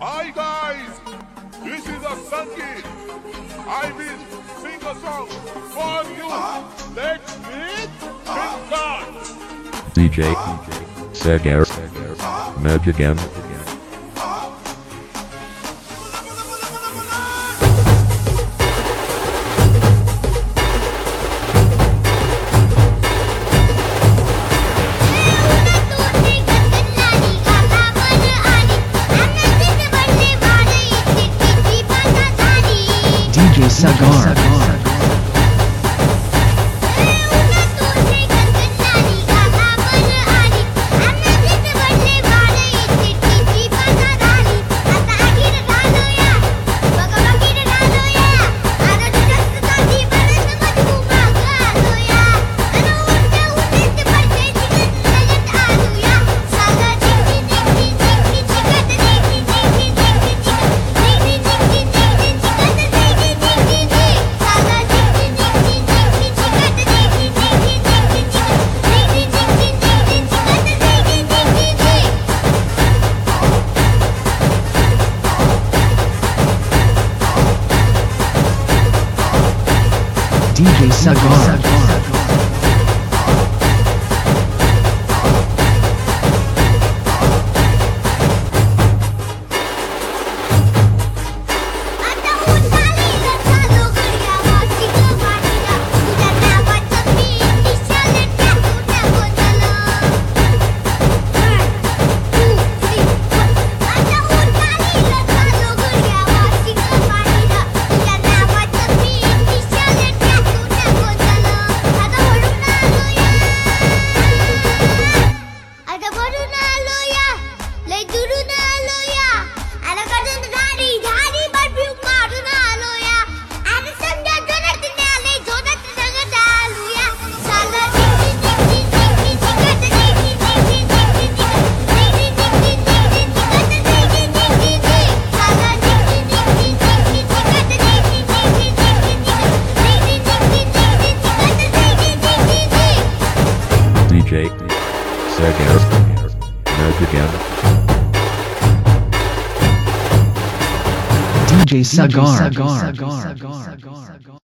Hi guys, this is a sunny. I will sing a song for you. Let's meet this guy. DJ, Segar, Magic M. 下高二 DJs agora. Jake Segas Nagagan DJ Sagar. DJ Sagar.